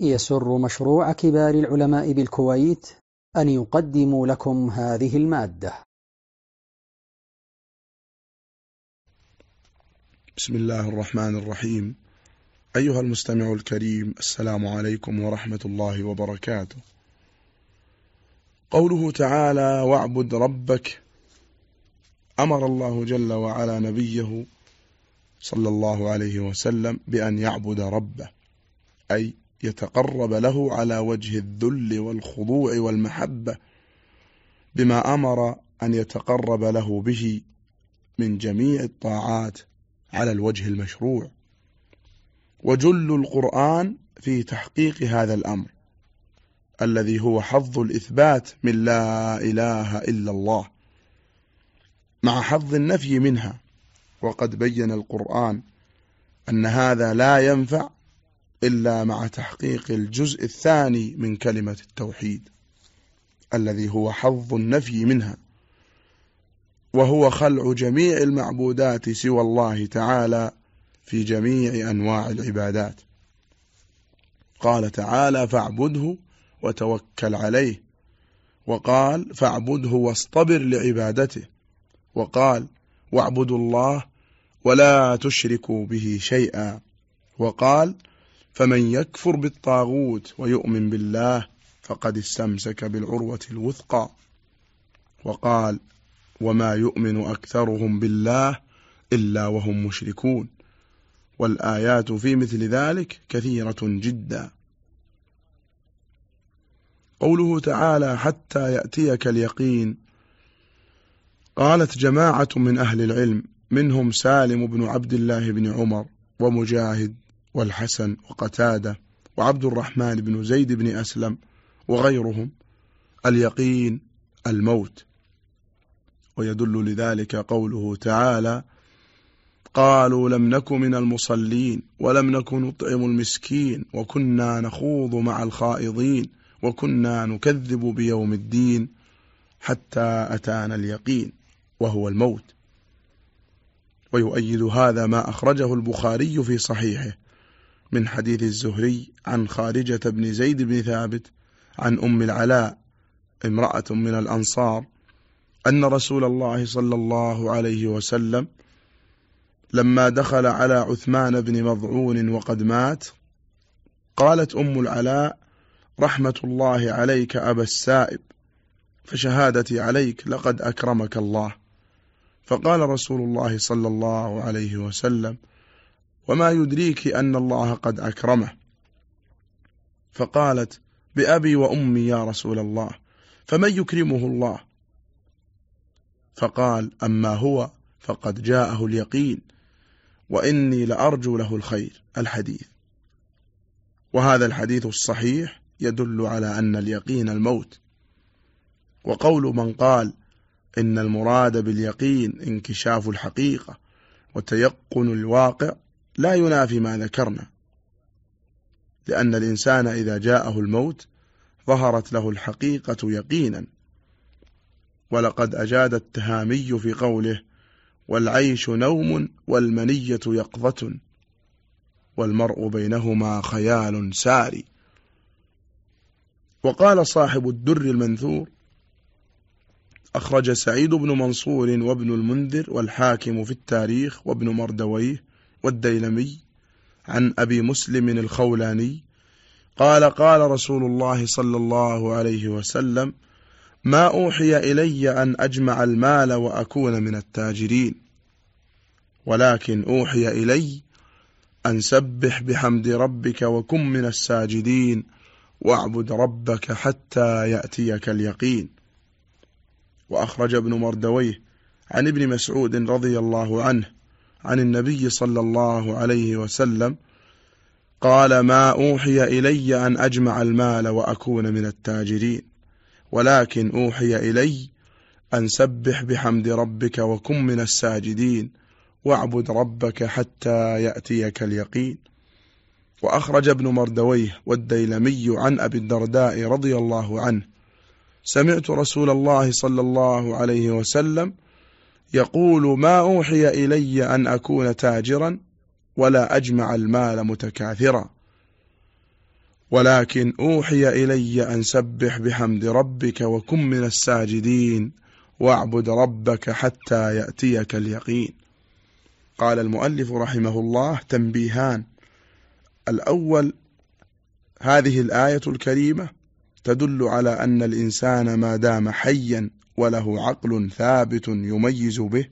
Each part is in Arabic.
يسر مشروع كبار العلماء بالكويت أن يقدم لكم هذه المادة. بسم الله الرحمن الرحيم. أيها المستمع الكريم السلام عليكم ورحمة الله وبركاته. قوله تعالى واعبد ربك أمر الله جل وعلا نبيه صلى الله عليه وسلم بأن يعبد ربه أي يتقرب له على وجه الذل والخضوع والمحبة بما أمر أن يتقرب له به من جميع الطاعات على الوجه المشروع. وجل القرآن في تحقيق هذا الأمر الذي هو حظ الإثبات من لا إله إلا الله مع حظ النفي منها. وقد بين القرآن أن هذا لا ينفع إلا مع تحقيق الجزء الثاني من كلمة التوحيد الذي هو حظ النفي منها وهو خلع جميع المعبودات سوى الله تعالى في جميع أنواع العبادات. قال تعالى فاعبده وتوكل عليه وقال فاعبده واصطبر لعبادته وقال واعبدوا الله ولا تشركوا به شيئا وقال فمن يكفر بالطاغوت ويؤمن بالله فقد استمسك بالعروة الوثقى. وقال وما يؤمن أكثرهم بالله إلا وهم مشركون. والآيات في مثل ذلك كثيرة جدا. قوله تعالى حتى يأتيك اليقين. قالت جماعة من أهل العلم منهم سالم بن عبد الله بن عمر ومجاهد والحسن وقتادة وعبد الرحمن بن زيد بن أسلم وغيرهم اليقين الموت. ويدل لذلك قوله تعالى قالوا لم نك من المصلين ولم نك نطعم المسكين وكنا نخوض مع الخائضين وكنا نكذب بيوم الدين حتى أتانا اليقين وهو الموت. ويؤيد هذا ما أخرجه البخاري في صحيحه. من حديث الزهري عن خارجة بن زيد بن ثابت عن أم العلاء امرأة من الأنصار أن رسول الله صلى الله عليه وسلم لما دخل على عثمان بن مضعون وقد مات قالت أم العلاء رحمة الله عليك أبا السائب فشهادتي عليك لقد أكرمك الله. فقال رسول الله صلى الله عليه وسلم وما يدريك أن الله قد أكرمه. فقالت بأبي وأمي يا رسول الله فمن يكرمه الله؟ فقال أما هو فقد جاءه اليقين وإني لأرجو له الخير الحديث. وهذا الحديث الصحيح يدل على أن اليقين الموت. وقول من قال إن المراد باليقين انكشاف الحقيقة وتيقن الواقع لا ينافي ما ذكرنا لأن الإنسان إذا جاءه الموت ظهرت له الحقيقة يقينا. ولقد أجاد التهامي في قوله والعيش نوم والمنية يقظة والمرء بينهما خيال ساري وقال صاحب الدر المنثور أخرج سعيد بن منصور وابن المنذر والحاكم في التاريخ وابن مردويه والديلمي عن أبي مسلم الخولاني قال قال رسول الله صلى الله عليه وسلم ما أوحي إلي أن أجمع المال وأكون من التاجرين ولكن أوحي إلي أن سبح بحمد ربك وكن من الساجدين واعبد ربك حتى يأتيك اليقين. وأخرج ابن مردويه عن ابن مسعود رضي الله عنه عن النبي صلى الله عليه وسلم قال ما أوحي إلي أن أجمع المال وأكون من التاجرين ولكن أوحي إلي أن سبح بحمد ربك وكن من الساجدين واعبد ربك حتى يأتيك اليقين. وأخرج ابن مردويه والديلمي عن أبي الدرداء رضي الله عنه سمعت رسول الله صلى الله عليه وسلم يقول ما أوحي إلي أن أكون تاجرا ولا أجمع المال متكاثرا. ولكن أوحي إلي أن سبح بحمد ربك وكن من الساجدين واعبد ربك حتى يأتيك اليقين. قال المؤلف رحمه الله تنبيهان. الأول هذه الآية الكريمة تدل على أن الإنسان ما دام حيا وله عقل ثابت يميز به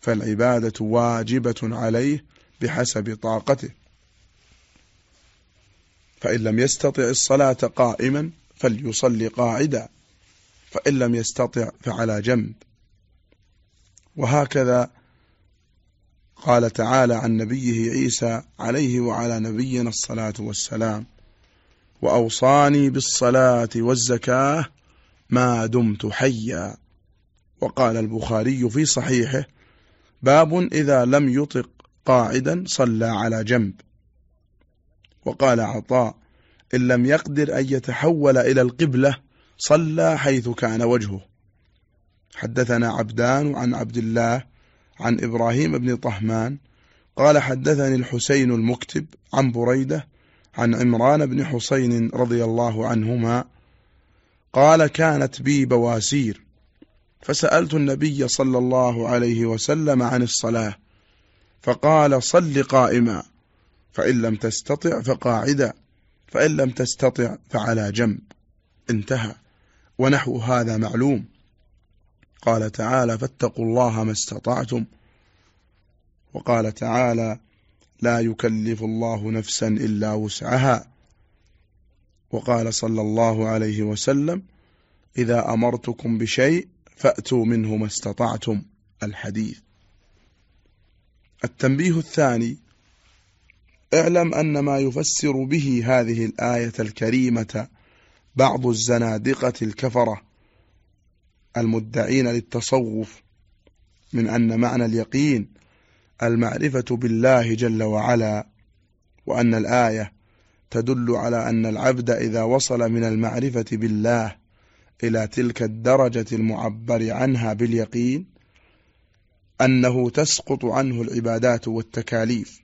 فالعبادة واجبة عليه بحسب طاقته. فإن لم يستطع الصلاة قائما فليصلي قاعدا فإن لم يستطع فعلى جنب. وهكذا قال تعالى عن نبيه عيسى عليه وعلى نبينا الصلاة والسلام وأوصاني بالصلاة والزكاة ما دمت حيا. وقال البخاري في صحيحه باب إذا لم يطق قاعدا صلى على جنب. وقال عطاء إن لم يقدر أن يتحول إلى القبلة صلى حيث كان وجهه. حدثنا عبدان عن عبد الله عن إبراهيم بن طهمان قال حدثني الحسين المكتب عن بريدة عن عمران بن حسين رضي الله عنهما قال كانت بي بواسير. فسألت النبي صلى الله عليه وسلم عن الصلاة فقال صل قائما فإن لم تستطع فقاعدا فإن لم تستطع فعلى جنب. انتهى. ونحو هذا معلوم. قال تعالى فاتقوا الله ما استطعتم. وقال تعالى لا يكلف الله نفسا إلا وسعها. وقال صلى الله عليه وسلم إذا أمرتكم بشيء فأتوا منه ما استطعتم. الحديث. التنبيه الثاني اعلم أن ما يفسر به هذه الآية الكريمة بعض الزنادقة الكفرة المدعين للتصوف من أن معنى اليقين المعرفة بالله جل وعلا وأن الآية تدل على أن العبد إذا وصل من المعرفة بالله إلى تلك الدرجة المعبر عنها باليقين أنه تسقط عنه العبادات والتكاليف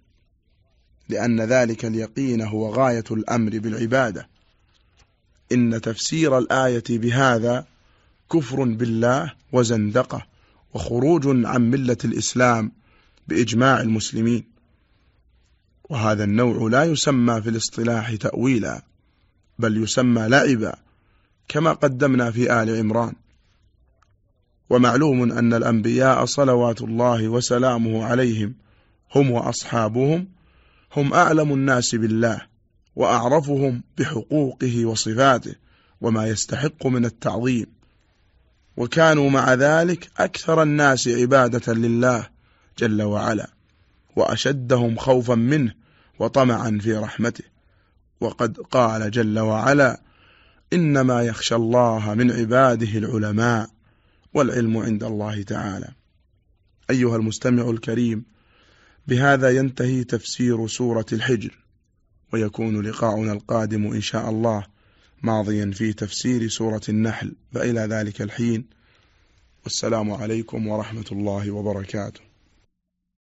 لأن ذلك اليقين هو غاية الأمر بالعبادة. إن تفسير الآية بهذا كفر بالله وزندقة وخروج عن ملة الإسلام بإجماع المسلمين. وهذا النوع لا يسمى في الاصطلاح تأويلا بل يسمى لعبا كما قدمنا في آل عمران. ومعلوم أن الأنبياء صلوات الله وسلامه عليهم هم وأصحابهم هم أعلم الناس بالله وأعرفهم بحقوقه وصفاته وما يستحق من التعظيم. وكانوا مع ذلك أكثر الناس عبادة لله جل وعلا وأشدهم خوفا منه وطمعا في رحمته. وقد قال جل وعلا إنما يخشى الله من عباده العلماء والعلم عند الله تعالى. أيها المستمع الكريم بهذا ينتهي تفسير سورة الحجر ويكون لقاؤنا القادم إن شاء الله ماضيا في تفسير سورة النحل فإلى ذلك الحين. والسلام عليكم ورحمة الله وبركاته.